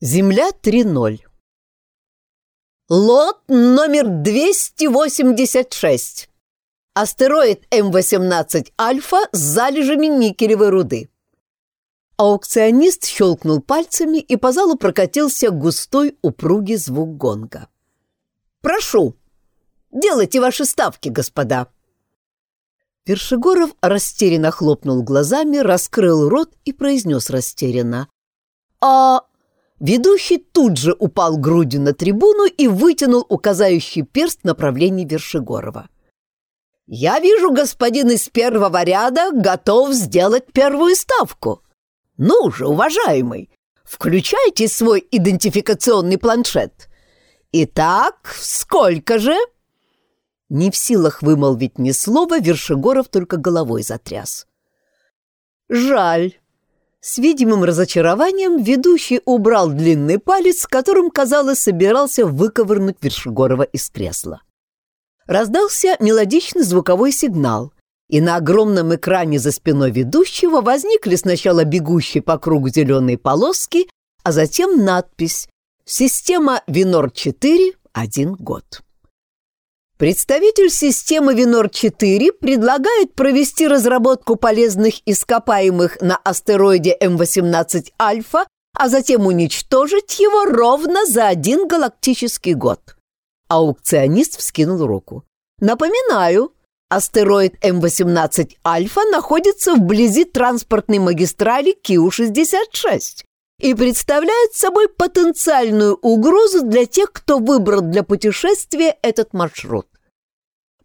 Земля 3.0 Лот номер 286. Астероид М-18 Альфа с залежами никелевой руды. Аукционист щелкнул пальцами, и по залу прокатился густой упругий звук гонга. «Прошу, делайте ваши ставки, господа!» Вершигоров растерянно хлопнул глазами, раскрыл рот и произнес растерянно. «А Ведущий тут же упал грудью на трибуну и вытянул указающий перст в направлении Вершигорова. «Я вижу, господин из первого ряда готов сделать первую ставку. Ну же, уважаемый, включайте свой идентификационный планшет. Итак, сколько же?» Не в силах вымолвить ни слова, Вершигоров только головой затряс. «Жаль», с видимым разочарованием ведущий убрал длинный палец, которым, казалось, собирался выковырнуть Вершигорова из кресла. Раздался мелодичный звуковой сигнал, и на огромном экране за спиной ведущего возникли сначала бегущие по кругу зеленые полоски, а затем надпись «Система Винор-4. Один год». Представитель системы Винор-4 предлагает провести разработку полезных ископаемых на астероиде М18 Альфа, а затем уничтожить его ровно за один галактический год. Аукционист вскинул руку. Напоминаю, астероид М18 Альфа находится вблизи транспортной магистрали Киу-66 и представляет собой потенциальную угрозу для тех, кто выбрал для путешествия этот маршрут.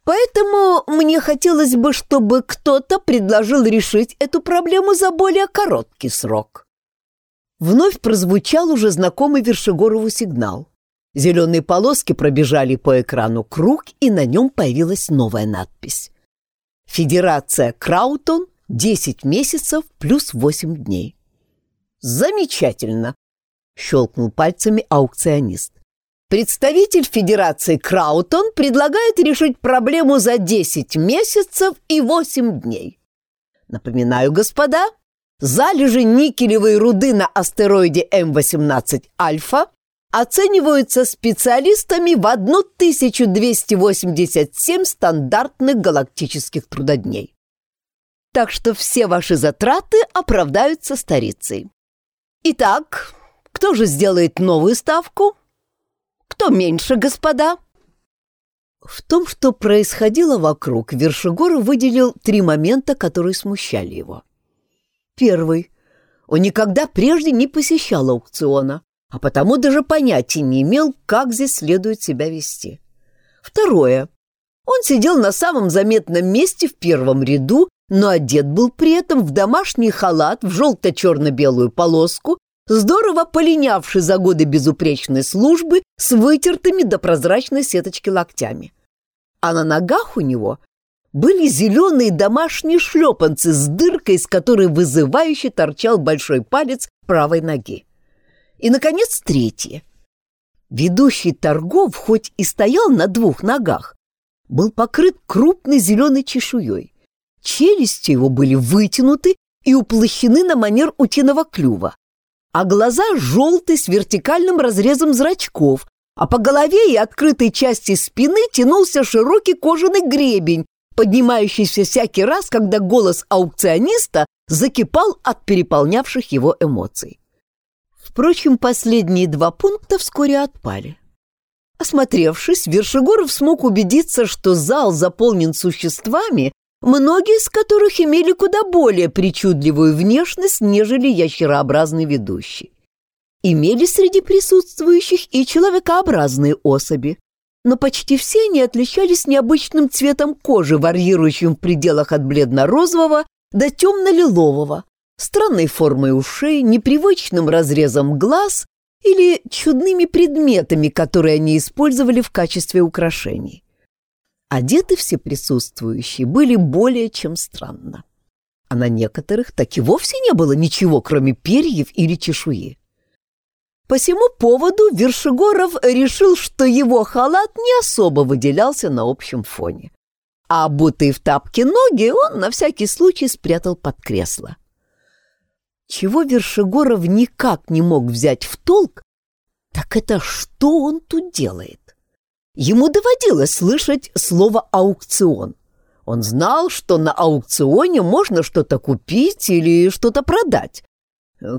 Поэтому мне хотелось бы, чтобы кто-то предложил решить эту проблему за более короткий срок. Вновь прозвучал уже знакомый Вершигорову сигнал. Зеленые полоски пробежали по экрану круг, и на нем появилась новая надпись. Федерация Краутон 10 месяцев плюс 8 дней. «Замечательно!» — щелкнул пальцами аукционист. «Представитель Федерации Краутон предлагает решить проблему за 10 месяцев и 8 дней. Напоминаю, господа, залежи никелевой руды на астероиде М18 Альфа оцениваются специалистами в 1287 стандартных галактических трудодней. Так что все ваши затраты оправдаются старицей. Итак, кто же сделает новую ставку? Кто меньше, господа? В том, что происходило вокруг, Вершигор выделил три момента, которые смущали его. Первый. Он никогда прежде не посещал аукциона, а потому даже понятия не имел, как здесь следует себя вести. Второе. Он сидел на самом заметном месте в первом ряду но одет был при этом в домашний халат в желто-черно-белую полоску, здорово полинявший за годы безупречной службы с вытертыми до прозрачной сеточки локтями. А на ногах у него были зеленые домашние шлепанцы с дыркой, из которой вызывающе торчал большой палец правой ноги. И, наконец, третье. Ведущий торгов, хоть и стоял на двух ногах, был покрыт крупной зеленой чешуей. Челюсти его были вытянуты и уплощены на манер утиного клюва, а глаза желтые с вертикальным разрезом зрачков, а по голове и открытой части спины тянулся широкий кожаный гребень, поднимающийся всякий раз, когда голос аукциониста закипал от переполнявших его эмоций. Впрочем, последние два пункта вскоре отпали. Осмотревшись, Вершигоров смог убедиться, что зал заполнен существами, многие из которых имели куда более причудливую внешность, нежели ящерообразный ведущий. Имели среди присутствующих и человекообразные особи, но почти все они отличались необычным цветом кожи, варьирующим в пределах от бледно-розового до темно-лилового, странной формой ушей, непривычным разрезом глаз или чудными предметами, которые они использовали в качестве украшений. Одеты все присутствующие были более чем странно. А на некоторых так и вовсе не было ничего, кроме перьев или чешуи. По всему поводу Вершигоров решил, что его халат не особо выделялся на общем фоне. А обутые в тапки ноги он на всякий случай спрятал под кресло. Чего Вершигоров никак не мог взять в толк, так это что он тут делает? Ему доводилось слышать слово «аукцион». Он знал, что на аукционе можно что-то купить или что-то продать.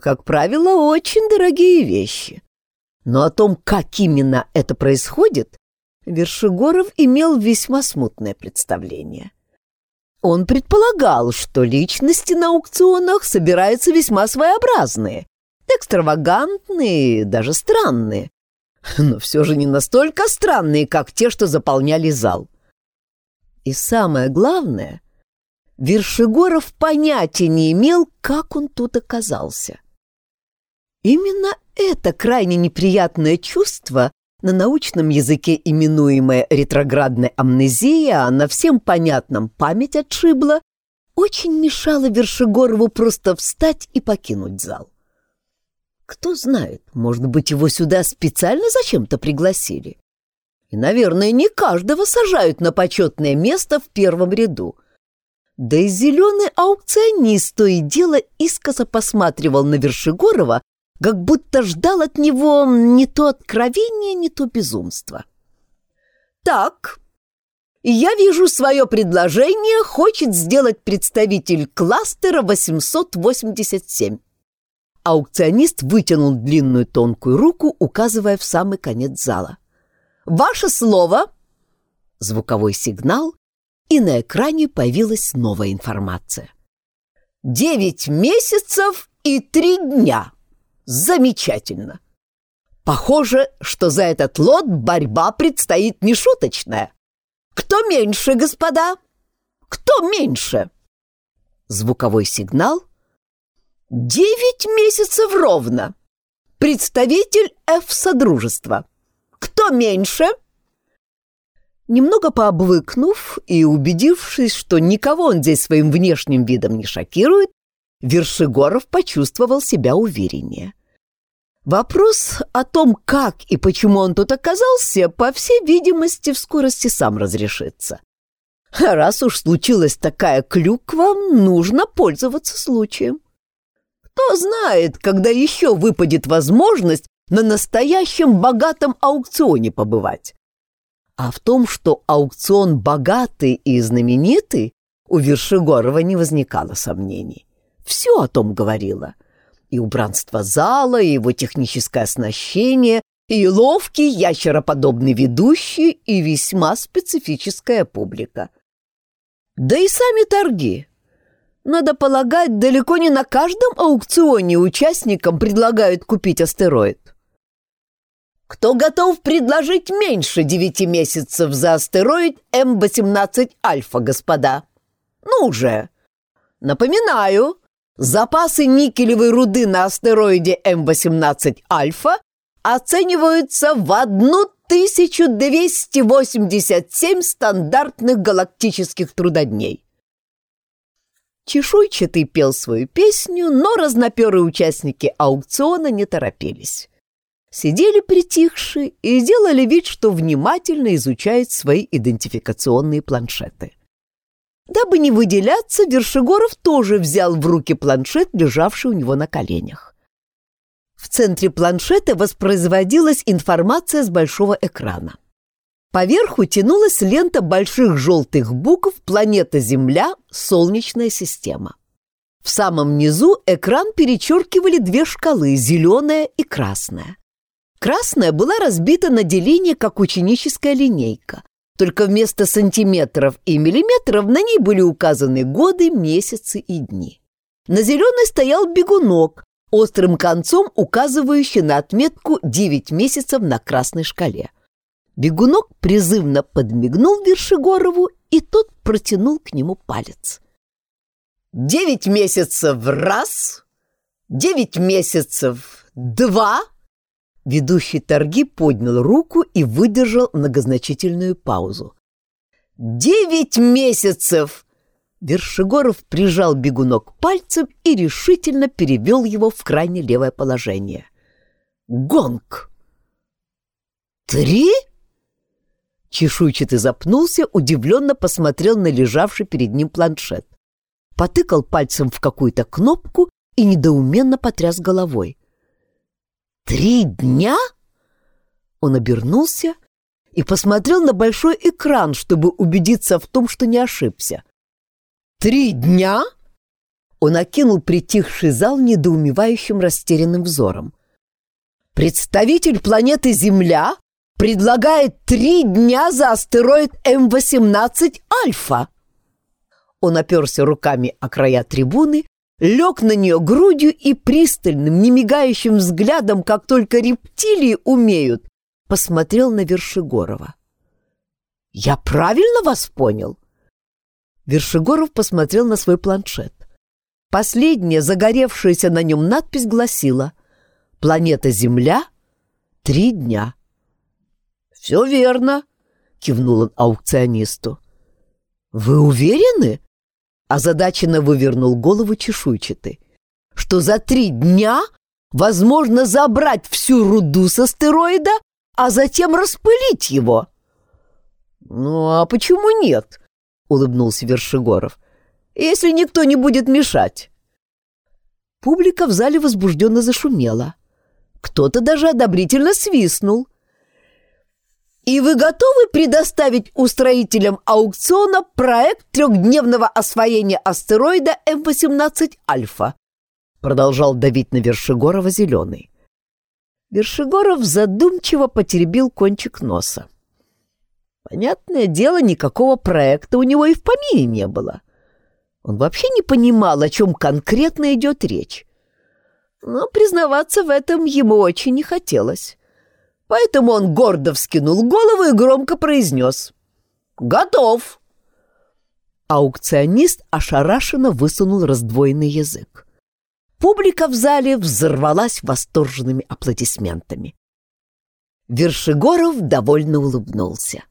Как правило, очень дорогие вещи. Но о том, как именно это происходит, Вершигоров имел весьма смутное представление. Он предполагал, что личности на аукционах собираются весьма своеобразные, экстравагантные, даже странные, но все же не настолько странные, как те, что заполняли зал. И самое главное, Вершигоров понятия не имел, как он тут оказался. Именно это крайне неприятное чувство, на научном языке именуемое ретроградной амнезией, а на всем понятном память отшибла, очень мешало Вершигорову просто встать и покинуть зал. Кто знает, может быть, его сюда специально зачем-то пригласили. И, наверное, не каждого сажают на почетное место в первом ряду. Да и зеленый аукционист то и дело искоса посматривал на Вершигорова, как будто ждал от него не то откровения, не то безумства. «Так, я вижу, свое предложение хочет сделать представитель кластера 887». Аукционист вытянул длинную тонкую руку, указывая в самый конец зала. «Ваше слово!» Звуковой сигнал, и на экране появилась новая информация. «Девять месяцев и три дня!» Замечательно. Похоже, что за этот лот борьба предстоит нешуточная. Кто меньше, господа? Кто меньше? Звуковой сигнал. Девять месяцев ровно. Представитель F-содружества. Кто меньше? Немного пообвыкнув и убедившись, что никого он здесь своим внешним видом не шокирует, Вершигоров почувствовал себя увереннее. Вопрос о том, как и почему он тут оказался, по всей видимости, в скорости сам разрешится. раз уж случилась такая клюква, нужно пользоваться случаем. Кто знает, когда еще выпадет возможность на настоящем богатом аукционе побывать. А в том, что аукцион богатый и знаменитый, у Вершигорова не возникало сомнений все о том говорило. И убранство зала, и его техническое оснащение, и ловкий ящероподобный ведущий, и весьма специфическая публика. Да и сами торги. Надо полагать, далеко не на каждом аукционе участникам предлагают купить астероид. Кто готов предложить меньше девяти месяцев за астероид М-18 Альфа, господа? Ну же! Напоминаю, Запасы никелевой руды на астероиде М-18 Альфа оцениваются в 1287 стандартных галактических трудодней. Чешуйчатый пел свою песню, но разноперые участники аукциона не торопились. Сидели притихшие и делали вид, что внимательно изучают свои идентификационные планшеты. Дабы не выделяться, Вершигоров тоже взял в руки планшет, лежавший у него на коленях. В центре планшета воспроизводилась информация с большого экрана. Поверху тянулась лента больших желтых букв «Планета Земля. Солнечная система». В самом низу экран перечеркивали две шкалы – зеленая и красная. Красная была разбита на деление, как ученическая линейка, только вместо сантиметров и миллиметров на ней были указаны годы, месяцы и дни. На зеленой стоял бегунок, острым концом указывающий на отметку 9 месяцев на красной шкале. Бегунок призывно подмигнул Вершигорову, и тот протянул к нему палец. «Девять месяцев раз, девять месяцев два», Ведущий торги поднял руку и выдержал многозначительную паузу. «Девять месяцев!» Вершигоров прижал бегунок пальцем и решительно перевел его в крайне левое положение. «Гонг!» «Три?» Чешуйчатый запнулся, удивленно посмотрел на лежавший перед ним планшет. Потыкал пальцем в какую-то кнопку и недоуменно потряс головой. «Три дня?» Он обернулся и посмотрел на большой экран, чтобы убедиться в том, что не ошибся. «Три дня?» Он окинул притихший зал недоумевающим растерянным взором. «Представитель планеты Земля предлагает три дня за астероид М-18 Альфа!» Он оперся руками о края трибуны, лег на нее грудью и пристальным, немигающим взглядом, как только рептилии умеют, посмотрел на Вершигорова. «Я правильно вас понял?» Вершигоров посмотрел на свой планшет. Последняя загоревшаяся на нем надпись гласила «Планета Земля. Три дня». «Все верно», — кивнул он аукционисту. «Вы уверены?» — озадаченно вывернул голову чешуйчатый. «Что за три дня возможно забрать всю руду с астероида, а затем распылить его?» «Ну, а почему нет?» — улыбнулся Вершигоров если никто не будет мешать. Публика в зале возбужденно зашумела. Кто-то даже одобрительно свистнул. «И вы готовы предоставить устроителям аукциона проект трехдневного освоения астероида М-18 Альфа?» Продолжал давить на Вершигорова зеленый. Вершигоров задумчиво потеребил кончик носа. Понятное дело, никакого проекта у него и в помине не было. Он вообще не понимал, о чем конкретно идет речь. Но признаваться в этом ему очень не хотелось. Поэтому он гордо вскинул голову и громко произнес «Готов!». Аукционист ошарашенно высунул раздвоенный язык. Публика в зале взорвалась восторженными аплодисментами. Вершигоров довольно улыбнулся.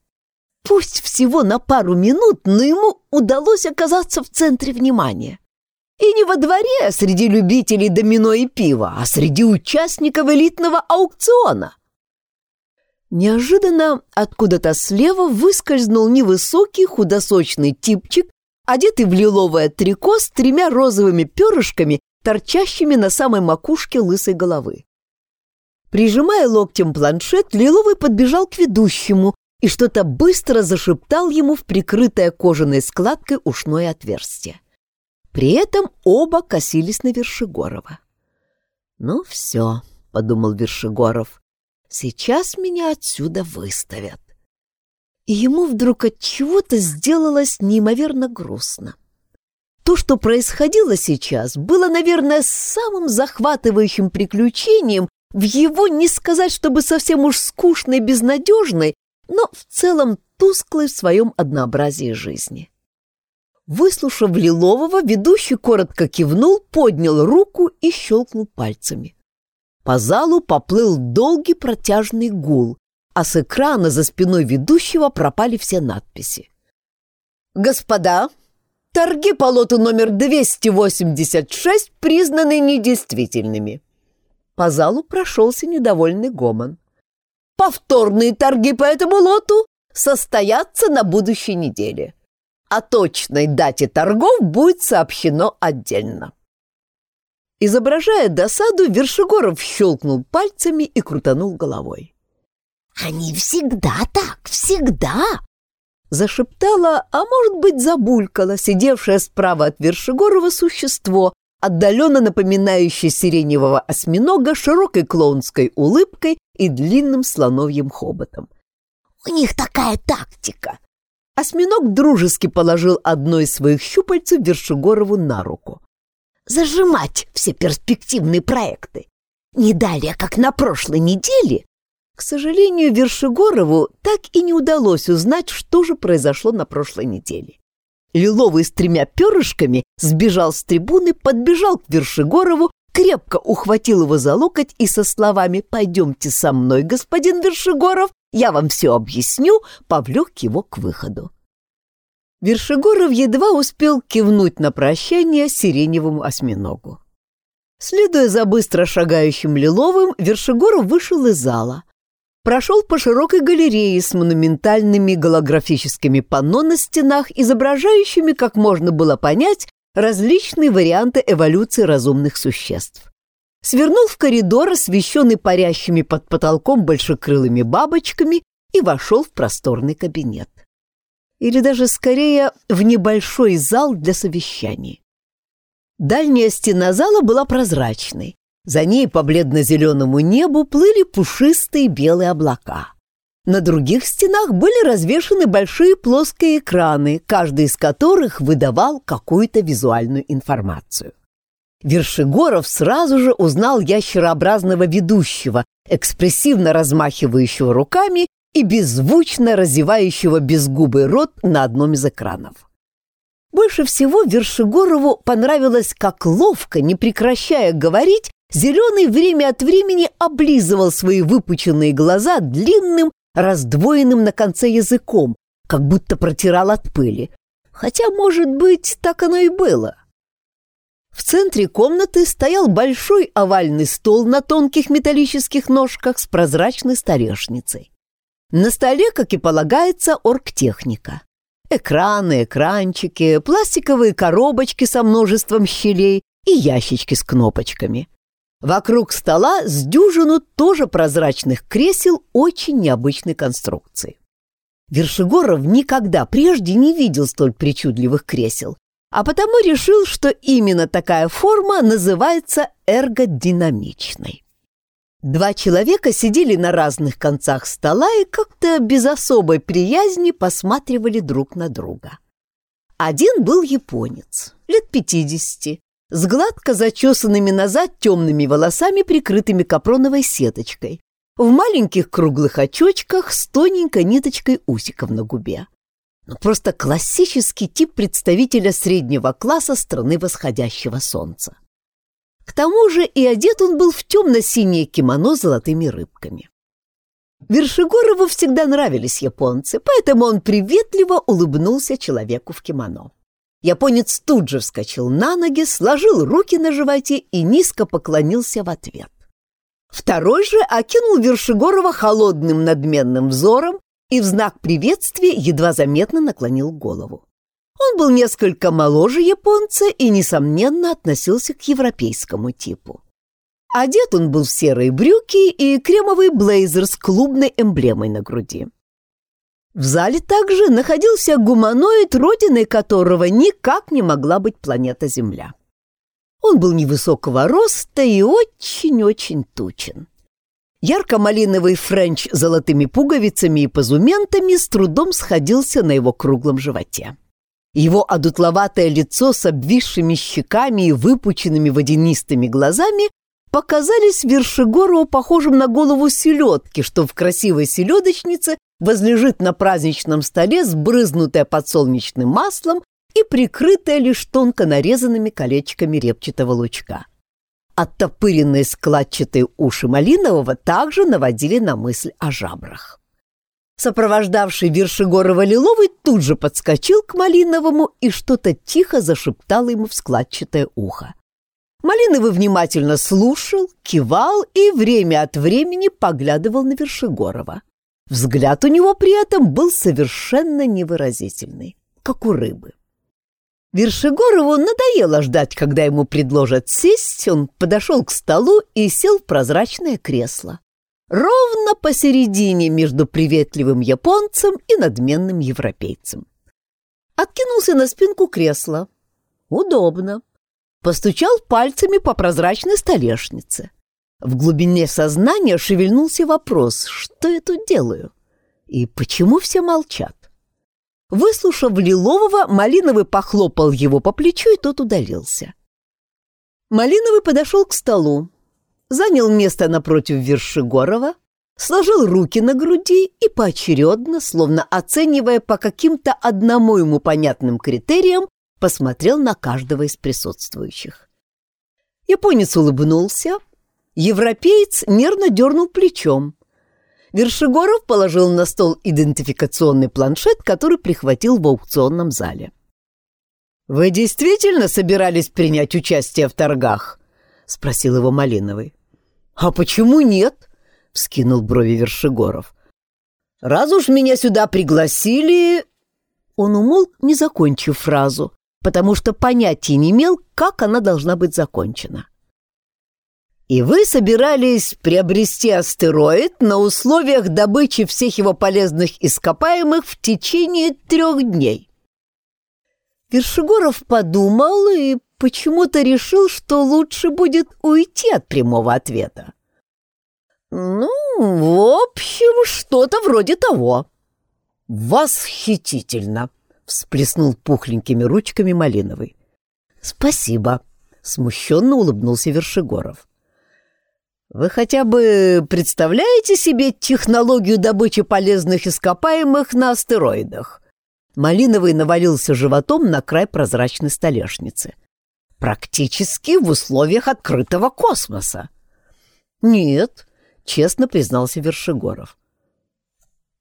Пусть всего на пару минут, но ему удалось оказаться в центре внимания. И не во дворе среди любителей домино и пива, а среди участников элитного аукциона. Неожиданно откуда-то слева выскользнул невысокий худосочный типчик, одетый в лиловое трико с тремя розовыми перышками, торчащими на самой макушке лысой головы. Прижимая локтем планшет, Лиловый подбежал к ведущему, и что-то быстро зашептал ему в прикрытое кожаной складкой ушное отверстие. При этом оба косились на Вершигорова. «Ну все», — подумал Вершигоров, — «сейчас меня отсюда выставят». И ему вдруг от чего-то сделалось неимоверно грустно. То, что происходило сейчас, было, наверное, самым захватывающим приключением в его, не сказать, чтобы совсем уж скучной, безнадежной, но в целом тусклой в своем однообразии жизни. Выслушав Лилового, ведущий коротко кивнул, поднял руку и щелкнул пальцами. По залу поплыл долгий протяжный гул, а с экрана за спиной ведущего пропали все надписи. «Господа, торги по лоту номер 286 признаны недействительными». По залу прошелся недовольный гомон. Повторные торги по этому лоту состоятся на будущей неделе. О точной дате торгов будет сообщено отдельно. Изображая досаду, Вершигоров щелкнул пальцами и крутанул головой. «Они всегда так, всегда!» Зашептала, а может быть забулькала, сидевшая справа от Вершигорова существо, отдаленно напоминающее сиреневого осьминога широкой клоунской улыбкой и длинным слоновьим хоботом. «У них такая тактика!» Осьминог дружески положил одно из своих щупальцев Вершигорову на руку. «Зажимать все перспективные проекты! Не далее, как на прошлой неделе!» К сожалению, Вершигорову так и не удалось узнать, что же произошло на прошлой неделе. Лиловый с тремя перышками сбежал с трибуны, подбежал к Вершигорову, крепко ухватил его за локоть и со словами «Пойдемте со мной, господин Вершигоров, я вам все объясню», повлек его к выходу. Вершигоров едва успел кивнуть на прощание сиреневому осьминогу. Следуя за быстро шагающим Лиловым, Вершигоров вышел из зала, прошел по широкой галерее с монументальными голографическими панно на стенах, изображающими, как можно было понять, различные варианты эволюции разумных существ. Свернул в коридор, освещенный парящими под потолком большекрылыми бабочками, и вошел в просторный кабинет. Или даже скорее в небольшой зал для совещаний. Дальняя стена зала была прозрачной. За ней по бледно-зеленому небу плыли пушистые белые облака. На других стенах были развешаны большие плоские экраны, каждый из которых выдавал какую-то визуальную информацию. Вершигоров сразу же узнал ящерообразного ведущего, экспрессивно размахивающего руками и беззвучно разевающего безгубый рот на одном из экранов. Больше всего Вершигорову понравилось, как ловко, не прекращая говорить, Зеленый время от времени облизывал свои выпученные глаза длинным, раздвоенным на конце языком, как будто протирал от пыли. Хотя, может быть, так оно и было. В центре комнаты стоял большой овальный стол на тонких металлических ножках с прозрачной столешницей. На столе, как и полагается, оргтехника. Экраны, экранчики, пластиковые коробочки со множеством щелей и ящички с кнопочками. Вокруг стола с дюжину тоже прозрачных кресел очень необычной конструкции. Вершигоров никогда прежде не видел столь причудливых кресел, а потому решил, что именно такая форма называется эргодинамичной. Два человека сидели на разных концах стола и как-то без особой приязни посматривали друг на друга. Один был японец, лет пятидесяти, с гладко зачесанными назад темными волосами, прикрытыми капроновой сеточкой, в маленьких круглых очочках с тоненькой ниточкой усиков на губе. Ну, просто классический тип представителя среднего класса страны восходящего солнца. К тому же и одет он был в темно-синее кимоно с золотыми рыбками. Вершигорову всегда нравились японцы, поэтому он приветливо улыбнулся человеку в кимоно. Японец тут же вскочил на ноги, сложил руки на животе и низко поклонился в ответ. Второй же окинул Вершигорова холодным надменным взором и в знак приветствия едва заметно наклонил голову. Он был несколько моложе японца и, несомненно, относился к европейскому типу. Одет он был в серые брюки и кремовый блейзер с клубной эмблемой на груди. В зале также находился гуманоид, родиной которого никак не могла быть планета Земля. Он был невысокого роста и очень-очень тучен. Ярко-малиновый френч с золотыми пуговицами и позументами с трудом сходился на его круглом животе. Его одутловатое лицо с обвисшими щеками и выпученными водянистыми глазами показались Вершигорову похожим на голову селедки, что в красивой селедочнице возлежит на праздничном столе, сбрызнутая подсолнечным маслом и прикрытая лишь тонко нарезанными колечками репчатого лучка. Оттопыренные складчатые уши Малинового также наводили на мысль о жабрах. Сопровождавший Вершигорова Лиловый тут же подскочил к Малиновому и что-то тихо зашептал ему в складчатое ухо. Малиновый внимательно слушал, кивал и время от времени поглядывал на Вершигорова. Взгляд у него при этом был совершенно невыразительный, как у рыбы. Вершигорову надоело ждать, когда ему предложат сесть, он подошел к столу и сел в прозрачное кресло. Ровно посередине между приветливым японцем и надменным европейцем. Откинулся на спинку кресла. Удобно. Постучал пальцами по прозрачной столешнице. В глубине сознания шевельнулся вопрос, что я тут делаю? И почему все молчат? Выслушав Лилового, Малиновый похлопал его по плечу, и тот удалился. Малиновый подошел к столу, занял место напротив Вершигорова, сложил руки на груди и поочередно, словно оценивая по каким-то одному ему понятным критериям, посмотрел на каждого из присутствующих. Японец улыбнулся, Европеец нервно дернул плечом. Вершигоров положил на стол идентификационный планшет, который прихватил в аукционном зале. «Вы действительно собирались принять участие в торгах?» — спросил его Малиновый. «А почему нет?» — вскинул брови Вершигоров. «Раз уж меня сюда пригласили...» Он умолк, не закончив фразу, потому что понятия не имел, как она должна быть закончена. И вы собирались приобрести астероид на условиях добычи всех его полезных ископаемых в течение трех дней. Вершигоров подумал и почему-то решил, что лучше будет уйти от прямого ответа. «Ну, в общем, что-то вроде того». «Восхитительно!» — всплеснул пухленькими ручками Малиновый. «Спасибо!» — смущенно улыбнулся Вершигоров. «Вы хотя бы представляете себе технологию добычи полезных ископаемых на астероидах?» Малиновый навалился животом на край прозрачной столешницы. «Практически в условиях открытого космоса». «Нет», — честно признался Вершигоров.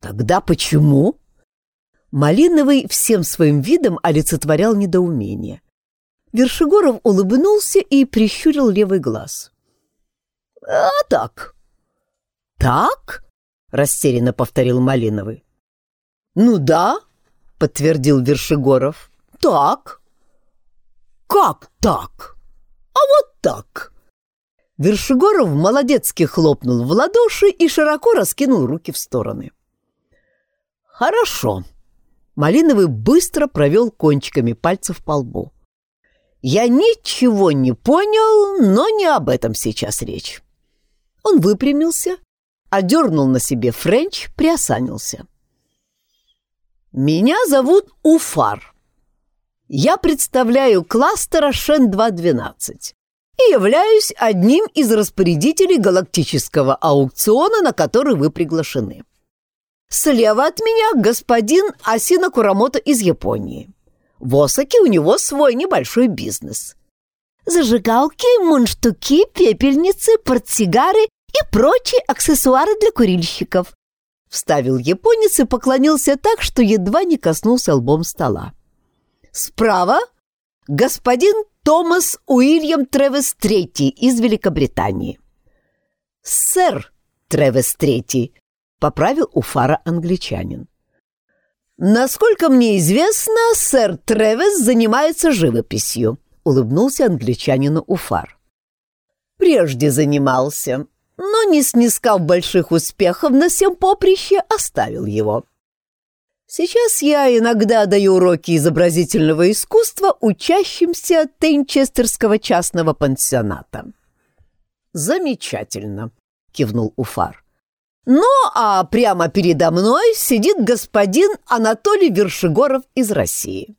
«Тогда почему?» Малиновый всем своим видом олицетворял недоумение. Вершигоров улыбнулся и прищурил левый глаз. «А так». «Так?» — растерянно повторил Малиновый. «Ну да», — подтвердил Вершигоров. «Так». «Как так?» «А вот так». Вершигоров молодецки хлопнул в ладоши и широко раскинул руки в стороны. «Хорошо», Малиновый быстро провел кончиками пальцев по лбу. «Я ничего не понял, но не об этом сейчас речь». Он выпрямился, одернул на себе френч, приосанился. «Меня зовут Уфар. Я представляю кластер Шен-212 и являюсь одним из распорядителей галактического аукциона, на который вы приглашены. Слева от меня господин Асина Курамото из Японии. В Осаке у него свой небольшой бизнес. Зажигалки, мундштуки, пепельницы, портсигары и прочие аксессуары для курильщиков. Вставил японец и поклонился так, что едва не коснулся лбом стола. Справа господин Томас Уильям Тревес III из Великобритании. Сэр Тревес III поправил у фара англичанин. «Насколько мне известно, сэр Тревес занимается живописью», — улыбнулся англичанину Уфар. «Прежде занимался, но, не снискав больших успехов на всем поприще, оставил его. Сейчас я иногда даю уроки изобразительного искусства учащимся Тейнчестерского частного пансионата». «Замечательно», — кивнул Уфар. Ну, а прямо передо мной сидит господин Анатолий Вершигоров из России.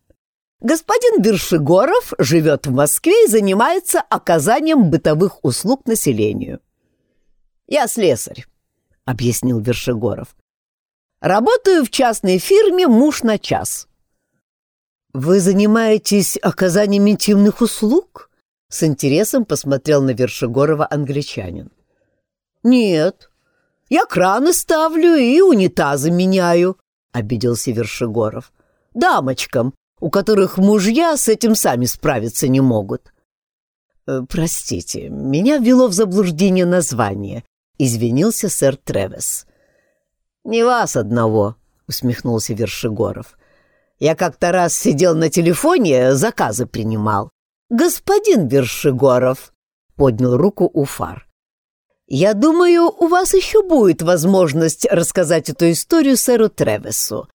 Господин Вершигоров живет в Москве и занимается оказанием бытовых услуг населению. «Я слесарь», — объяснил Вершигоров. «Работаю в частной фирме «Муж на час». «Вы занимаетесь оказанием интимных услуг?» С интересом посмотрел на Вершигорова англичанин. «Нет», я краны ставлю и унитазы меняю», — обиделся Вершигоров. «Дамочкам, у которых мужья с этим сами справиться не могут». «Э, «Простите, меня ввело в заблуждение название», — извинился сэр Тревес. «Не вас одного», — усмехнулся Вершигоров. «Я как-то раз сидел на телефоне, заказы принимал. Господин Вершигоров», — поднял руку Уфар. Я думаю, у вас еще будет возможность рассказать эту историю сэру Тревесу.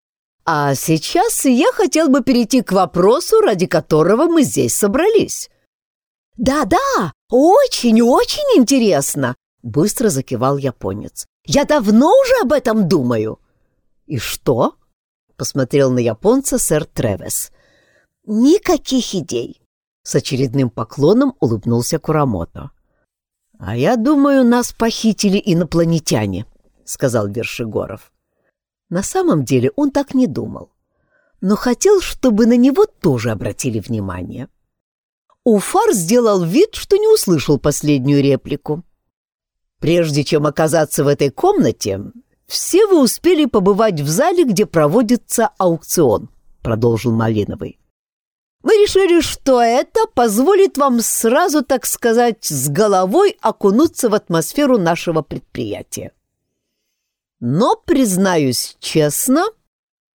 А сейчас я хотел бы перейти к вопросу, ради которого мы здесь собрались. Да-да, очень-очень интересно, быстро закивал японец. Я давно уже об этом думаю. И что? посмотрел на японца сэр Тревес. Никаких идей. С очередным поклоном улыбнулся Курамото. «А я думаю, нас похитили инопланетяне», — сказал Вершигоров. На самом деле он так не думал, но хотел, чтобы на него тоже обратили внимание. Уфар сделал вид, что не услышал последнюю реплику. «Прежде чем оказаться в этой комнате, все вы успели побывать в зале, где проводится аукцион», — продолжил Малиновый. Мы решили, что это позволит вам сразу, так сказать, с головой окунуться в атмосферу нашего предприятия. Но, признаюсь честно,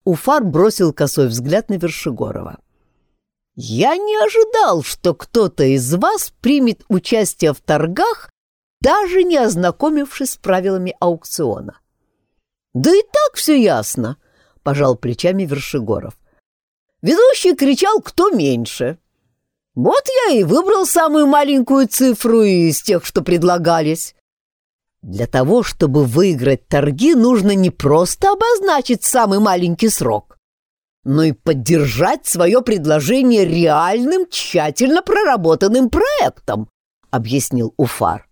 Уфар бросил косой взгляд на Вершигорова. Я не ожидал, что кто-то из вас примет участие в торгах, даже не ознакомившись с правилами аукциона. Да и так все ясно, пожал плечами Вершигоров. Ведущий кричал, кто меньше. Вот я и выбрал самую маленькую цифру из тех, что предлагались. Для того, чтобы выиграть торги, нужно не просто обозначить самый маленький срок, но и поддержать свое предложение реальным, тщательно проработанным проектом, объяснил Уфар.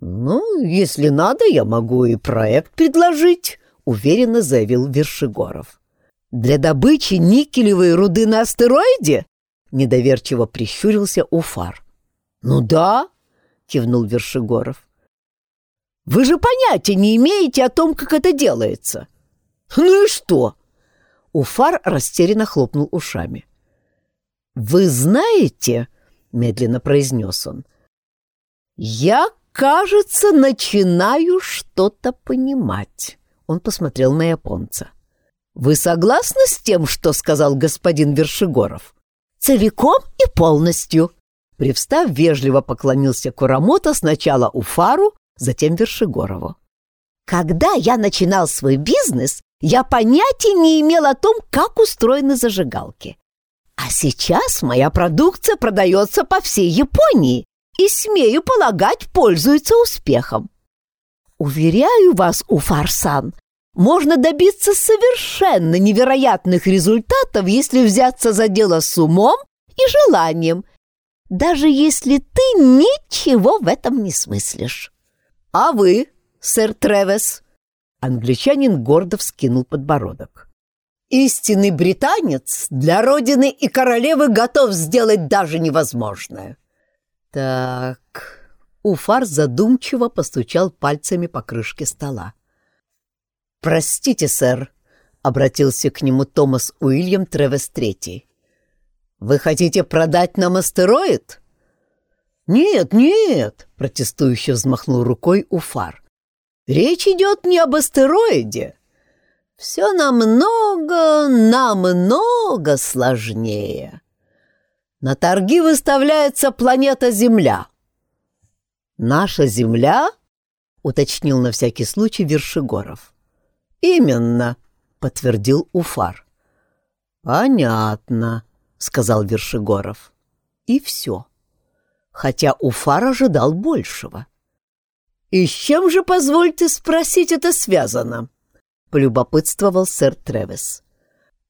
Ну, если надо, я могу и проект предложить, уверенно заявил Вершигоров. Для добычи никелевой руды на астероиде? Недоверчиво прищурился Уфар. Ну да, кивнул Вершигоров. Вы же понятия не имеете о том, как это делается. Ну и что? Уфар растерянно хлопнул ушами. «Вы знаете, — медленно произнес он, — я, кажется, начинаю что-то понимать». Он посмотрел на японца. «Вы согласны с тем, что сказал господин Вершигоров?» «Целиком и полностью». Привстав, вежливо поклонился Курамото сначала Уфару, затем Вершигорову. «Когда я начинал свой бизнес, я понятия не имел о том, как устроены зажигалки. А сейчас моя продукция продается по всей Японии и, смею полагать, пользуется успехом. Уверяю вас, Уфарсан, можно добиться совершенно невероятных результатов, если взяться за дело с умом и желанием, даже если ты ничего в этом не смыслишь. А вы, сэр Тревес, Англичанин гордо вскинул подбородок. «Истинный британец для родины и королевы готов сделать даже невозможное». «Так...» Уфар задумчиво постучал пальцами по крышке стола. «Простите, сэр», — обратился к нему Томас Уильям Тревес Третий. «Вы хотите продать нам астероид?» «Нет, нет», — протестующе взмахнул рукой Уфар. Речь идет не об астероиде. Все намного, намного сложнее. На торги выставляется планета Земля. Наша Земля? Уточнил на всякий случай Вершигоров. Именно, подтвердил Уфар. Понятно, сказал Вершигоров. И все. Хотя Уфар ожидал большего. — «И с чем же, позвольте спросить, это связано?» — полюбопытствовал сэр Тревис.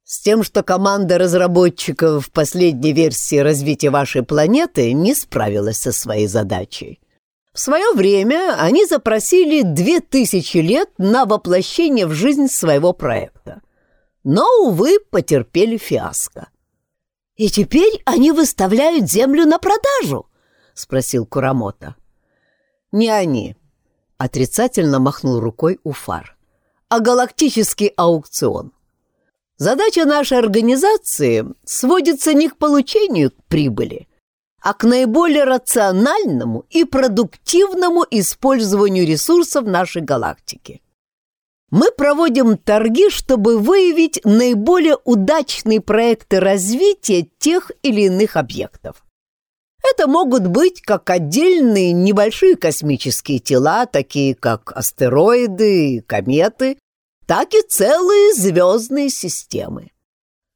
«С тем, что команда разработчиков последней версии развития вашей планеты не справилась со своей задачей. В свое время они запросили две тысячи лет на воплощение в жизнь своего проекта. Но, увы, потерпели фиаско». «И теперь они выставляют Землю на продажу?» — спросил Курамото. «Не они», Отрицательно махнул рукой Уфар. А галактический аукцион. Задача нашей организации сводится не к получению прибыли, а к наиболее рациональному и продуктивному использованию ресурсов нашей галактики. Мы проводим торги, чтобы выявить наиболее удачные проекты развития тех или иных объектов. Это могут быть как отдельные небольшие космические тела, такие как астероиды кометы, так и целые звездные системы.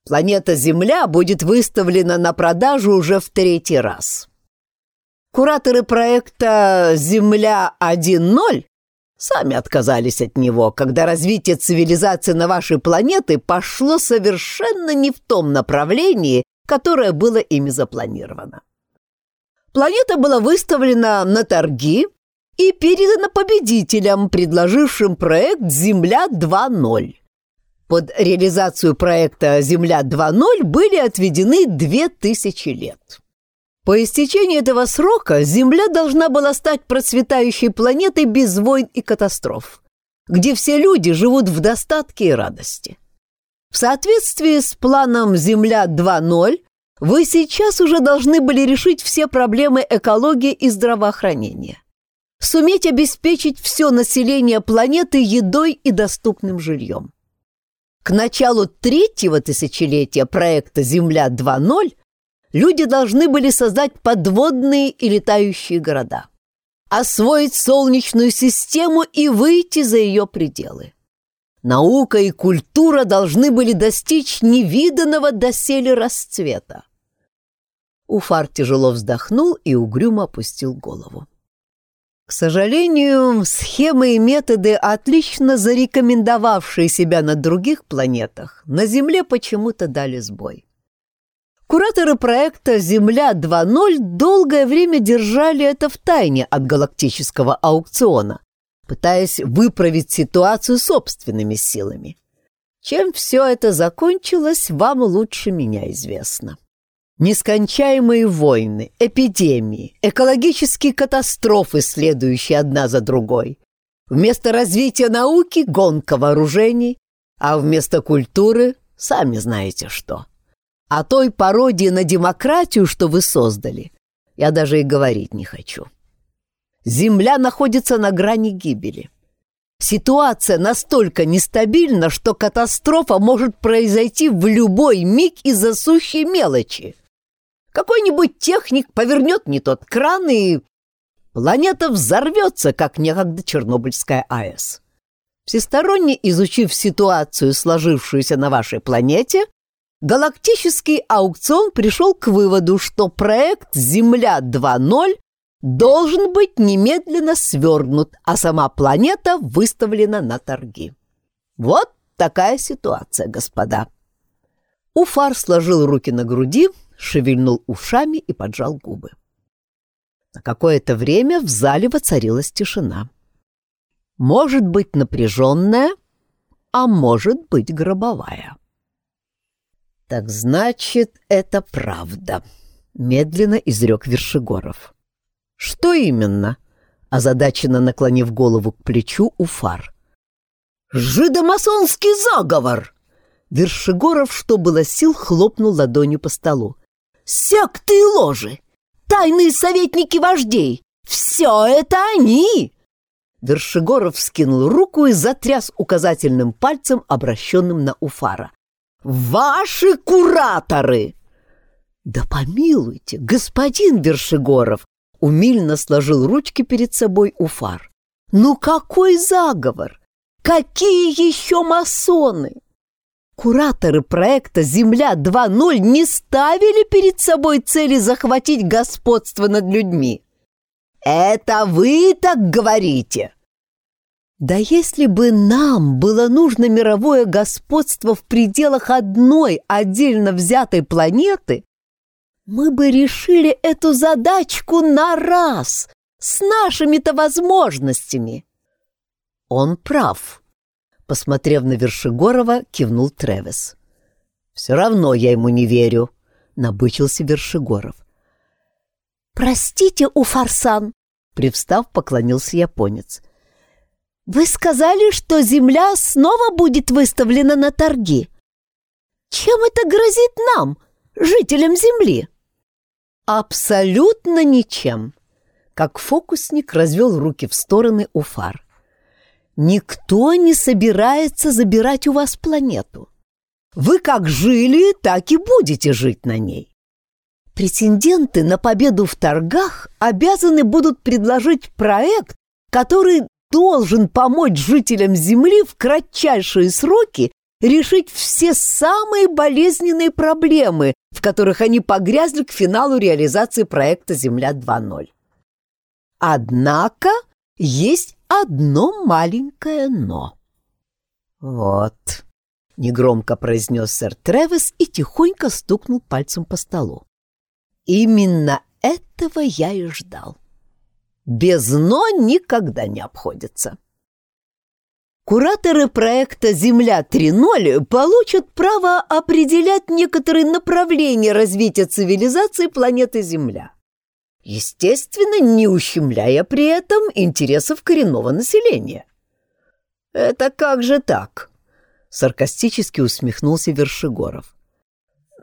Планета Земля будет выставлена на продажу уже в третий раз. Кураторы проекта «Земля 1.0» сами отказались от него, когда развитие цивилизации на вашей планете пошло совершенно не в том направлении, которое было ими запланировано. Планета была выставлена на торги и передана победителям, предложившим проект «Земля 2.0». Под реализацию проекта «Земля 2.0» были отведены 2000 лет. По истечении этого срока Земля должна была стать процветающей планетой без войн и катастроф, где все люди живут в достатке и радости. В соответствии с планом «Земля 2.0» Вы сейчас уже должны были решить все проблемы экологии и здравоохранения. Суметь обеспечить все население планеты едой и доступным жильем. К началу третьего тысячелетия проекта «Земля 2.0» люди должны были создать подводные и летающие города, освоить Солнечную систему и выйти за ее пределы. Наука и культура должны были достичь невиданного доселе расцвета. Уфар тяжело вздохнул и угрюмо опустил голову. К сожалению, схемы и методы, отлично зарекомендовавшие себя на других планетах, на Земле почему-то дали сбой. Кураторы проекта «Земля 2.0» долгое время держали это в тайне от галактического аукциона, пытаясь выправить ситуацию собственными силами. Чем все это закончилось, вам лучше меня известно. Нескончаемые войны, эпидемии, экологические катастрофы, следующие одна за другой. Вместо развития науки — гонка вооружений, а вместо культуры — сами знаете что. О той пародии на демократию, что вы создали, я даже и говорить не хочу. Земля находится на грани гибели. Ситуация настолько нестабильна, что катастрофа может произойти в любой миг из-за сущей мелочи. Какой-нибудь техник повернет не тот кран, и планета взорвется, как некогда Чернобыльская АЭС. Всесторонне изучив ситуацию, сложившуюся на вашей планете, галактический аукцион пришел к выводу, что проект «Земля 2.0» должен быть немедленно свернут, а сама планета выставлена на торги. Вот такая ситуация, господа. Уфар сложил руки на груди, шевельнул ушами и поджал губы. На какое-то время в зале воцарилась тишина. Может быть напряженная, а может быть гробовая. «Так значит, это правда», — медленно изрек Вершигоров. «Что именно?» — озадаченно наклонив голову к плечу Уфар. «Жидомасонский заговор!» Вершигоров, что было сил, хлопнул ладонью по столу секты и ложи, тайные советники вождей. Все это они!» Вершигоров скинул руку и затряс указательным пальцем, обращенным на Уфара. «Ваши кураторы!» «Да помилуйте, господин Вершигоров!» умильно сложил ручки перед собой Уфар. «Ну какой заговор? Какие еще масоны? Кураторы проекта «Земля 2.0» не ставили перед собой цели захватить господство над людьми. Это вы так говорите. Да если бы нам было нужно мировое господство в пределах одной отдельно взятой планеты, мы бы решили эту задачку на раз, с нашими-то возможностями. Он прав, Посмотрев на Вершигорова, кивнул Тревес. «Все равно я ему не верю», — набычился Вершигоров. «Простите, Уфарсан», — привстав, поклонился японец. «Вы сказали, что земля снова будет выставлена на торги. Чем это грозит нам, жителям земли?» «Абсолютно ничем», — как фокусник развел руки в стороны Уфар. Никто не собирается забирать у вас планету. Вы как жили, так и будете жить на ней. Претенденты на победу в торгах обязаны будут предложить проект, который должен помочь жителям Земли в кратчайшие сроки решить все самые болезненные проблемы, в которых они погрязли к финалу реализации проекта «Земля 2.0». Однако есть одно маленькое «но». «Вот», — негромко произнес сэр Тревис и тихонько стукнул пальцем по столу. «Именно этого я и ждал. Без «но» никогда не обходится». Кураторы проекта «Земля 3.0» получат право определять некоторые направления развития цивилизации планеты Земля естественно, не ущемляя при этом интересов коренного населения. «Это как же так?» — саркастически усмехнулся Вершигоров.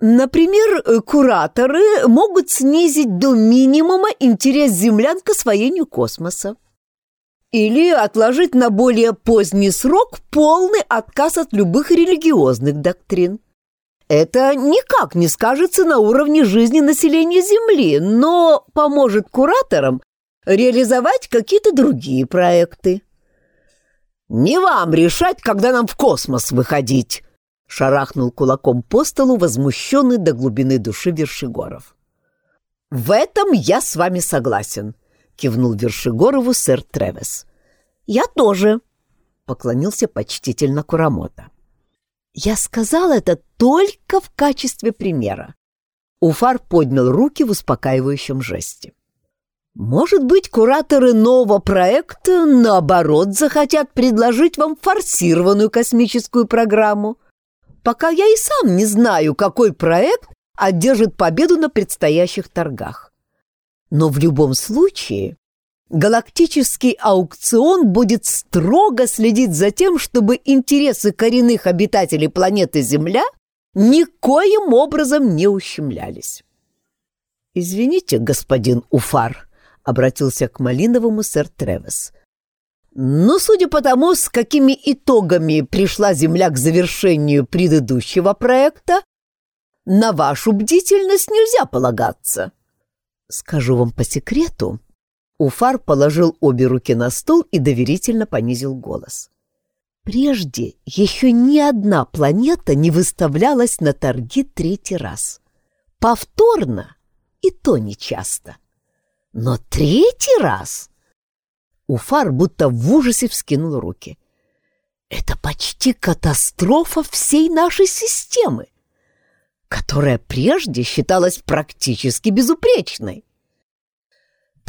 «Например, кураторы могут снизить до минимума интерес землян к освоению космоса. Или отложить на более поздний срок полный отказ от любых религиозных доктрин. Это никак не скажется на уровне жизни населения Земли, но поможет кураторам реализовать какие-то другие проекты. «Не вам решать, когда нам в космос выходить!» — шарахнул кулаком по столу, возмущенный до глубины души Вершигоров. «В этом я с вами согласен», — кивнул Вершигорову сэр Тревес. «Я тоже», — поклонился почтительно Курамота. «Я сказал это только в качестве примера». Уфар поднял руки в успокаивающем жесте. Может быть, кураторы нового проекта, наоборот, захотят предложить вам форсированную космическую программу. Пока я и сам не знаю, какой проект одержит победу на предстоящих торгах. Но в любом случае, галактический аукцион будет строго следить за тем, чтобы интересы коренных обитателей планеты Земля никоим образом не ущемлялись. «Извините, господин Уфар», обратился к Малиновому сэр Тревес. Но судя по тому, с какими итогами пришла Земля к завершению предыдущего проекта, на вашу бдительность нельзя полагаться. Скажу вам по секрету, Уфар положил обе руки на стол и доверительно понизил голос. Прежде еще ни одна планета не выставлялась на торги третий раз. Повторно и то нечасто. Но третий раз... Уфар будто в ужасе вскинул руки. Это почти катастрофа всей нашей системы, которая прежде считалась практически безупречной.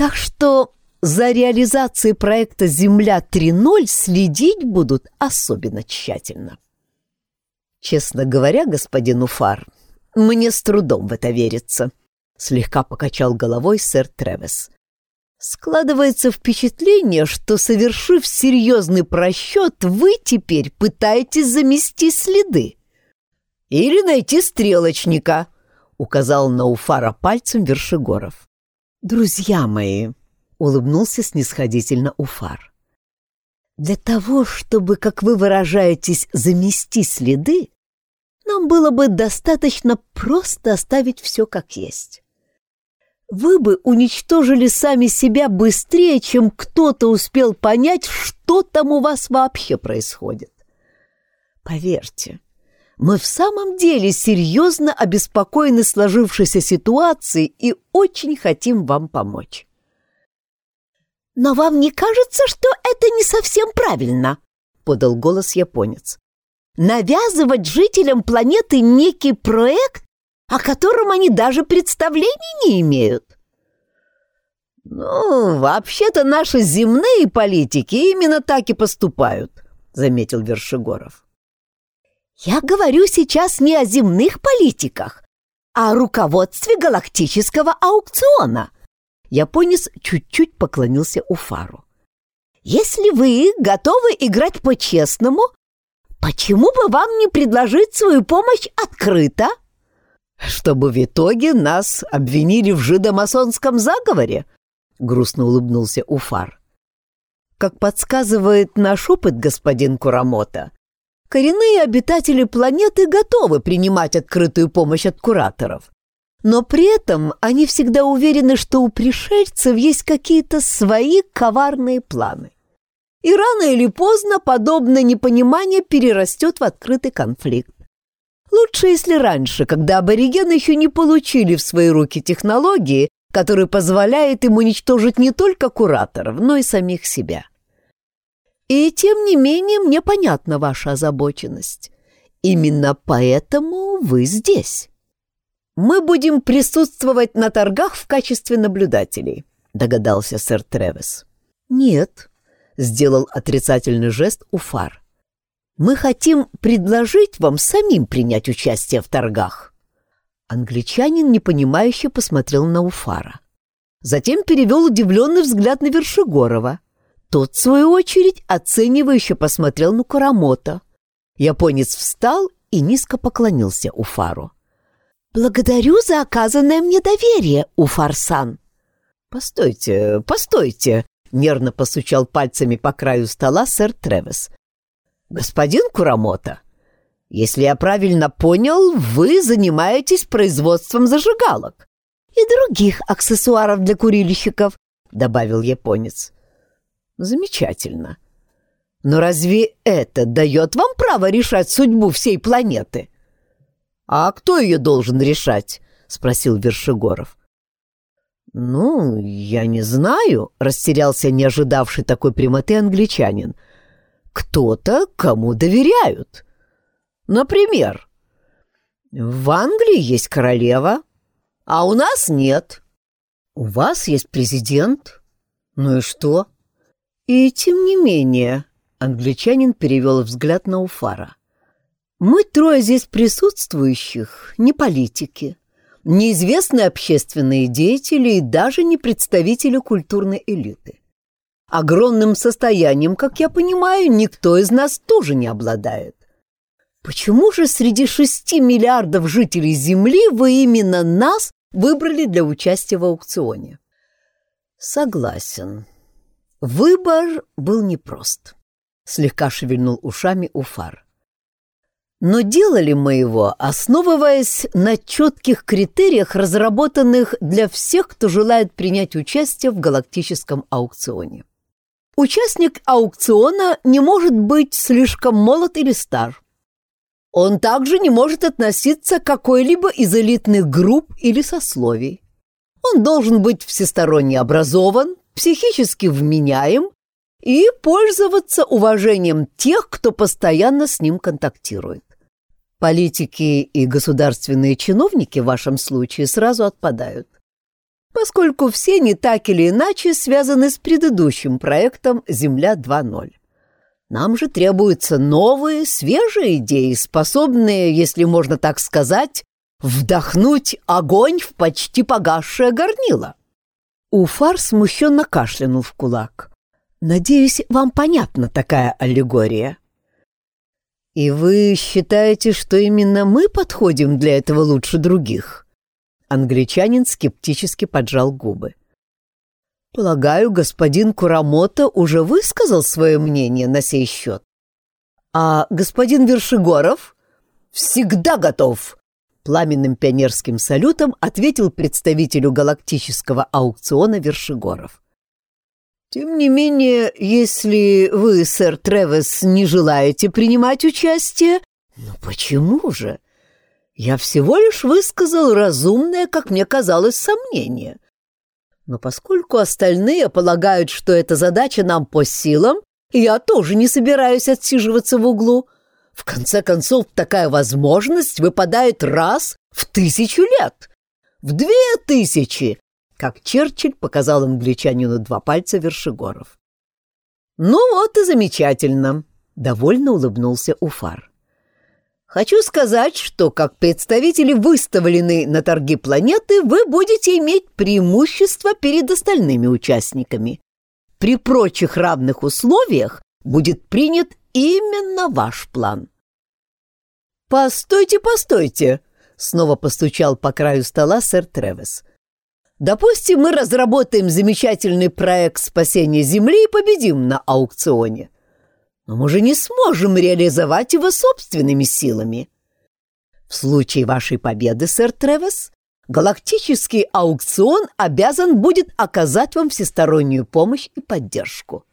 Так что за реализацией проекта «Земля 3.0» следить будут особенно тщательно. Честно говоря, господин Уфар, мне с трудом в это верится, слегка покачал головой сэр Тревес. Складывается впечатление, что, совершив серьезный просчет, вы теперь пытаетесь замести следы. Или найти стрелочника, указал на Уфара пальцем Вершигоров. Друзья мои, улыбнулся снисходительно Уфар. Для того, чтобы, как вы выражаетесь, замести следы, нам было бы достаточно просто оставить все как есть вы бы уничтожили сами себя быстрее, чем кто-то успел понять, что там у вас вообще происходит. Поверьте, мы в самом деле серьезно обеспокоены сложившейся ситуацией и очень хотим вам помочь. «Но вам не кажется, что это не совсем правильно?» — подал голос японец. «Навязывать жителям планеты некий проект, о котором они даже представления не имеют. «Ну, вообще-то наши земные политики именно так и поступают», — заметил Вершигоров. «Я говорю сейчас не о земных политиках, а о руководстве галактического аукциона». Японец чуть-чуть поклонился Уфару. «Если вы готовы играть по-честному, почему бы вам не предложить свою помощь открыто?» чтобы в итоге нас обвинили в жидомасонском заговоре?» — грустно улыбнулся Уфар. «Как подсказывает наш опыт, господин Курамота, коренные обитатели планеты готовы принимать открытую помощь от кураторов, но при этом они всегда уверены, что у пришельцев есть какие-то свои коварные планы. И рано или поздно подобное непонимание перерастет в открытый конфликт. Лучше, если раньше, когда аборигены еще не получили в свои руки технологии, которые позволяют им уничтожить не только кураторов, но и самих себя. И тем не менее мне понятна ваша озабоченность. Именно поэтому вы здесь. Мы будем присутствовать на торгах в качестве наблюдателей, догадался сэр Тревис. Нет, сделал отрицательный жест Уфар. Мы хотим предложить вам самим принять участие в торгах». Англичанин непонимающе посмотрел на Уфара. Затем перевел удивленный взгляд на Вершигорова. Тот, в свою очередь, оценивающе посмотрел на Курамота. Японец встал и низко поклонился Уфару. «Благодарю за оказанное мне доверие, Уфар-сан!» «Постойте, постойте!» — нервно постучал пальцами по краю стола сэр Тревес. «Господин Курамота, Если я правильно понял, вы занимаетесь производством зажигалок. И других аксессуаров для курильщиков, добавил японец. Замечательно. Но разве это дает вам право решать судьбу всей планеты? А кто ее должен решать? Спросил Вершигоров. «Ну, я не знаю», — растерялся не ожидавший такой прямоты англичанин. «Кто-то, кому доверяют. Например, в Англии есть королева, а у нас нет. У вас есть президент. Ну и что?» «И тем не менее», — англичанин перевел взгляд на Уфара, «мы трое здесь присутствующих, не политики» неизвестные общественные деятели и даже не представители культурной элиты. Огромным состоянием, как я понимаю, никто из нас тоже не обладает. Почему же среди шести миллиардов жителей Земли вы именно нас выбрали для участия в аукционе? Согласен. Выбор был непрост. Слегка шевельнул ушами Уфар. Но делали мы его, основываясь на четких критериях, разработанных для всех, кто желает принять участие в галактическом аукционе. Участник аукциона не может быть слишком молод или стар. Он также не может относиться к какой-либо из элитных групп или сословий. Он должен быть всесторонне образован, психически вменяем и пользоваться уважением тех, кто постоянно с ним контактирует. Политики и государственные чиновники в вашем случае сразу отпадают, поскольку все не так или иначе связаны с предыдущим проектом «Земля 2.0». Нам же требуются новые, свежие идеи, способные, если можно так сказать, вдохнуть огонь в почти погасшее горнило. Уфар смущенно кашлянул в кулак. «Надеюсь, вам понятна такая аллегория?» «И вы считаете, что именно мы подходим для этого лучше других?» Англичанин скептически поджал губы. «Полагаю, господин Курамото уже высказал свое мнение на сей счет. А господин Вершигоров всегда готов!» Пламенным пионерским салютом ответил представителю галактического аукциона Вершигоров. Тем не менее, если вы, сэр Тревес, не желаете принимать участие... Ну почему же? Я всего лишь высказал разумное, как мне казалось, сомнение. Но поскольку остальные полагают, что эта задача нам по силам, я тоже не собираюсь отсиживаться в углу. В конце концов, такая возможность выпадает раз в тысячу лет. В две тысячи, как Черчилль показал англичанину два пальца Вершигоров. «Ну вот и замечательно», — довольно улыбнулся Уфар. «Хочу сказать, что как представители выставлены на торги планеты, вы будете иметь преимущество перед остальными участниками. При прочих равных условиях будет принят именно ваш план». «Постойте, постойте!» — снова постучал по краю стола сэр Тревес. Допустим, мы разработаем замечательный проект спасения Земли и победим на аукционе. Но мы же не сможем реализовать его собственными силами. В случае вашей победы, сэр Тревес, галактический аукцион обязан будет оказать вам всестороннюю помощь и поддержку.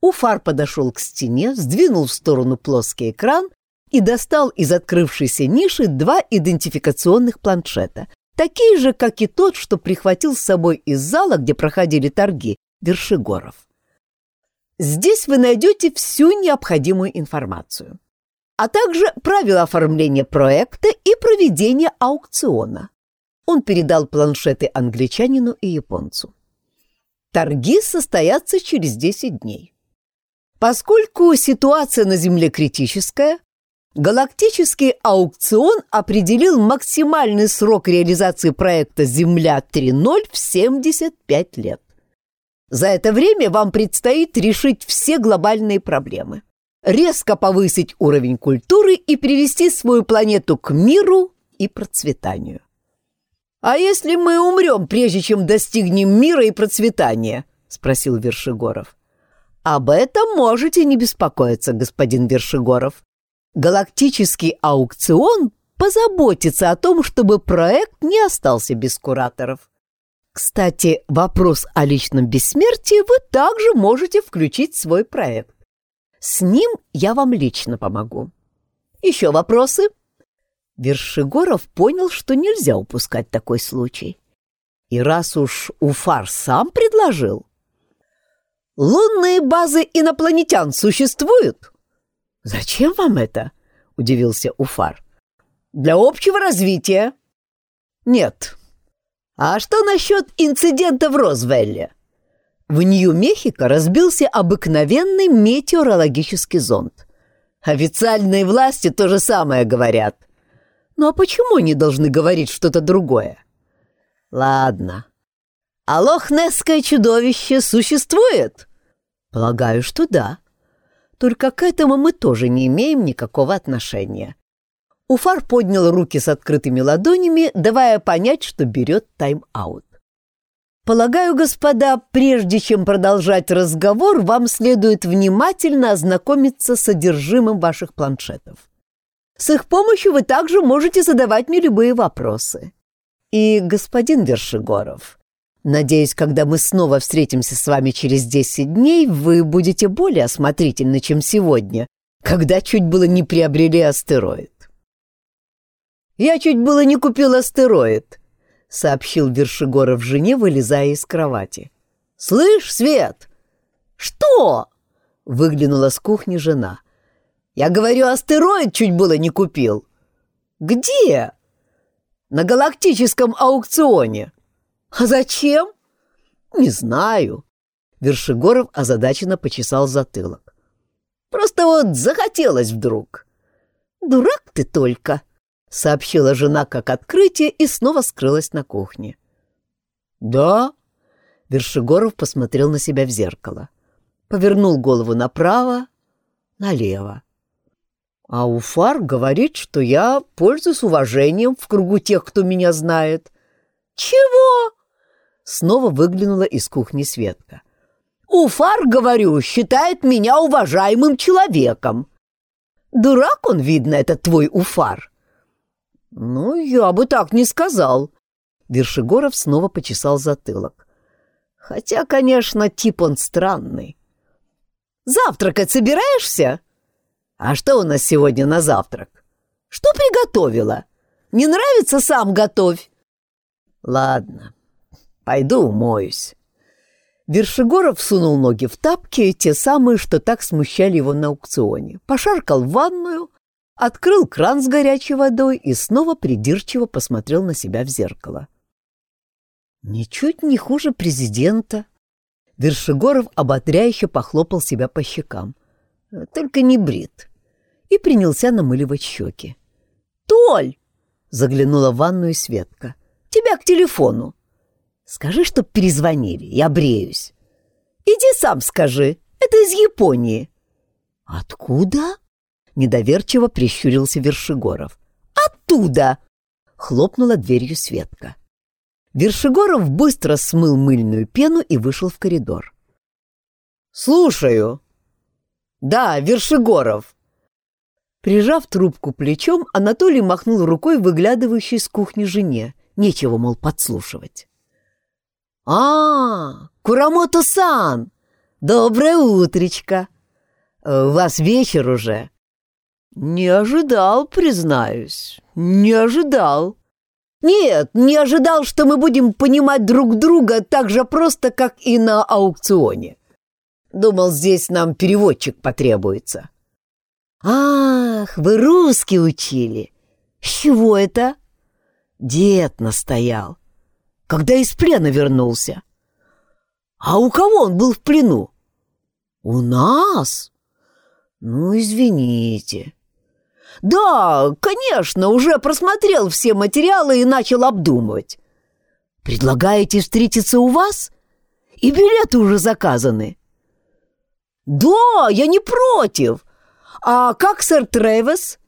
Уфар подошел к стене, сдвинул в сторону плоский экран и достал из открывшейся ниши два идентификационных планшета, такие же, как и тот, что прихватил с собой из зала, где проходили торги, Вершигоров. Здесь вы найдете всю необходимую информацию, а также правила оформления проекта и проведения аукциона. Он передал планшеты англичанину и японцу. Торги состоятся через 10 дней. Поскольку ситуация на Земле критическая, Галактический аукцион определил максимальный срок реализации проекта «Земля 3.0» в 75 лет. За это время вам предстоит решить все глобальные проблемы, резко повысить уровень культуры и привести свою планету к миру и процветанию. «А если мы умрем, прежде чем достигнем мира и процветания?» — спросил Вершигоров. «Об этом можете не беспокоиться, господин Вершигоров», галактический аукцион позаботится о том, чтобы проект не остался без кураторов. Кстати, вопрос о личном бессмертии вы также можете включить в свой проект. С ним я вам лично помогу. Еще вопросы? Вершигоров понял, что нельзя упускать такой случай. И раз уж Уфар сам предложил... Лунные базы инопланетян существуют? Зачем вам это? Удивился Уфар. Для общего развития. Нет. А что насчет инцидента в Розвелле? В Нью-Мехико разбился обыкновенный метеорологический зонд. Официальные власти то же самое говорят. Ну а почему они должны говорить что-то другое? Ладно. А чудовище существует? Полагаю, что да. Только к этому мы тоже не имеем никакого отношения. Уфар поднял руки с открытыми ладонями, давая понять, что берет тайм-аут. Полагаю, господа, прежде чем продолжать разговор, вам следует внимательно ознакомиться с содержимым ваших планшетов. С их помощью вы также можете задавать мне любые вопросы. И, господин Вершигоров, надеюсь, когда мы снова встретимся с вами через 10 дней, вы будете более осмотрительны, чем сегодня, когда чуть было не приобрели астероид. Я чуть было не купил астероид, сообщил Вершигоров жене, вылезая из кровати. «Слышь, Свет!» «Что?» — выглянула с кухни жена. «Я говорю, астероид чуть было не купил». «Где?» «На галактическом аукционе». «А зачем?» «Не знаю». Вершигоров озадаченно почесал затылок. «Просто вот захотелось вдруг». «Дурак ты только!» — сообщила жена как открытие и снова скрылась на кухне. «Да?» — Вершигоров посмотрел на себя в зеркало. Повернул голову направо, налево. А Уфар говорит, что я пользуюсь уважением в кругу тех, кто меня знает. «Чего?» — снова выглянула из кухни Светка. «Уфар, говорю, считает меня уважаемым человеком». «Дурак он, видно, этот твой Уфар». «Ну, я бы так не сказал». Вершигоров снова почесал затылок. «Хотя, конечно, тип он странный». «Завтракать собираешься?» «А что у нас сегодня на завтрак?» «Что приготовила? Не нравится, сам готовь». «Ладно, пойду умоюсь». Вершигоров сунул ноги в тапки, те самые, что так смущали его на аукционе, пошаркал в ванную, открыл кран с горячей водой и снова придирчиво посмотрел на себя в зеркало. Ничуть не хуже президента. Вершигоров ободряюще похлопал себя по щекам. Только не брит. И принялся намыливать щеки. «Толь!» — заглянула в ванную Светка. «Тебя к телефону. Скажи, чтоб перезвонили, я бреюсь. Иди сам скажи, это из Японии». «Откуда?» Недоверчиво прищурился Вершигоров. «Оттуда!» — хлопнула дверью Светка. Вершигоров быстро смыл мыльную пену и вышел в коридор. «Слушаю!» «Да, Вершигоров!» Прижав трубку плечом, Анатолий махнул рукой выглядывающей с кухни жене. Нечего, мол, подслушивать. «А, Курамото-сан! Доброе утречко! У вас вечер уже. «Не ожидал, признаюсь, не ожидал». «Нет, не ожидал, что мы будем понимать друг друга так же просто, как и на аукционе. Думал, здесь нам переводчик потребуется». «Ах, вы русский учили! С чего это?» Дед настоял, когда из плена вернулся. «А у кого он был в плену?» «У нас?» «Ну, извините». «Да, конечно, уже просмотрел все материалы и начал обдумывать». «Предлагаете встретиться у вас? И билеты уже заказаны». «Да, я не против. А как сэр Тревес?»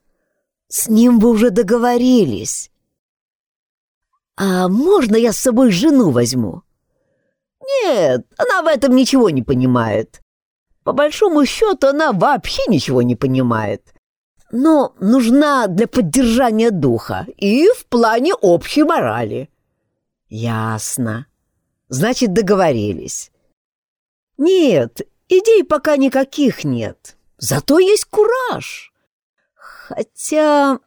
«С ним вы уже договорились». «А можно я с собой жену возьму?» «Нет, она в этом ничего не понимает. По большому счету, она вообще ничего не понимает. но нужна для поддержания духа и в плане общей морали. Ясно. Значит, договорились. Нет, идей пока никаких нет. Зато есть кураж. Хотя...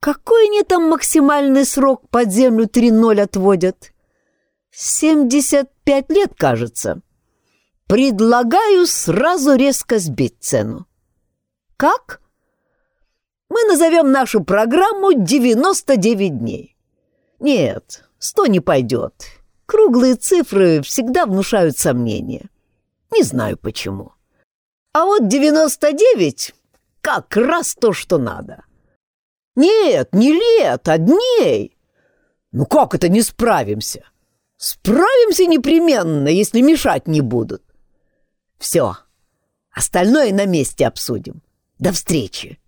Какой они там максимальный срок под землю 3.0 отводят? 75 лет, кажется. Предлагаю сразу резко сбить цену. Как? Мы назовем нашу программу «99 дней». Нет, 100 не пойдет. Круглые цифры всегда внушают сомнения. Не знаю почему. А вот 99 — как раз то, что надо. Нет, не лет, а дней. Ну как это не справимся? Справимся непременно, если мешать не будут. Все, остальное на месте обсудим. До встречи.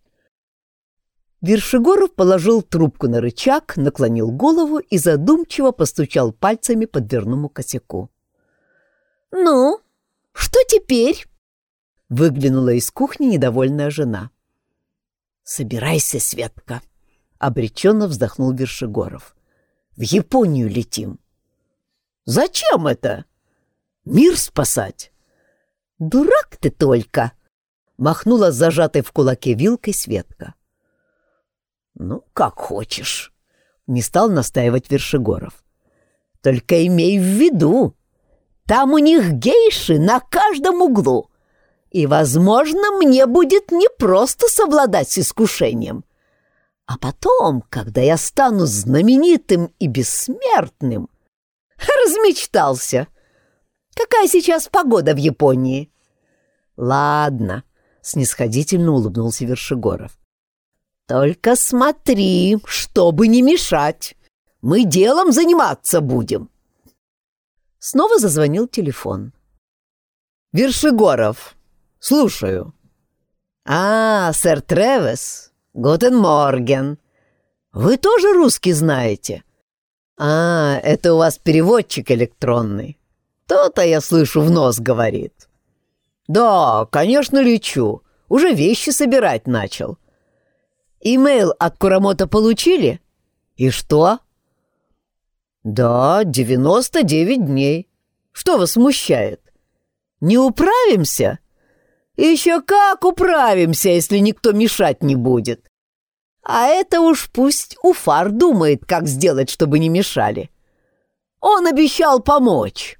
Вершигоров положил трубку на рычаг, наклонил голову и задумчиво постучал пальцами по дверному косяку. «Ну, что теперь?» — выглянула из кухни недовольная жена. «Собирайся, Светка!» — обреченно вздохнул Вершигоров. «В Японию летим». «Зачем это? Мир спасать?» «Дурак ты только!» — махнула зажатой в кулаке вилкой Светка. «Ну, как хочешь», — не стал настаивать Вершигоров. «Только имей в виду, там у них гейши на каждом углу, и, возможно, мне будет непросто совладать с искушением. А потом, когда я стану знаменитым и бессмертным, размечтался. Какая сейчас погода в Японии?» «Ладно», — снисходительно улыбнулся Вершигоров. «Только смотри, чтобы не мешать. Мы делом заниматься будем». Снова зазвонил телефон. «Вершигоров, слушаю». «А, сэр Тревес, гутен морген. Вы тоже русский знаете?» «А, это у вас переводчик электронный. То-то, я слышу, в нос говорит». «Да, конечно, лечу. Уже вещи собирать начал. Имейл от Курамота получили? И что? Да, 99 дней. Что вас смущает? Не управимся? Еще как управимся, если никто мешать не будет. А это уж пусть Уфар думает, как сделать, чтобы не мешали. Он обещал помочь.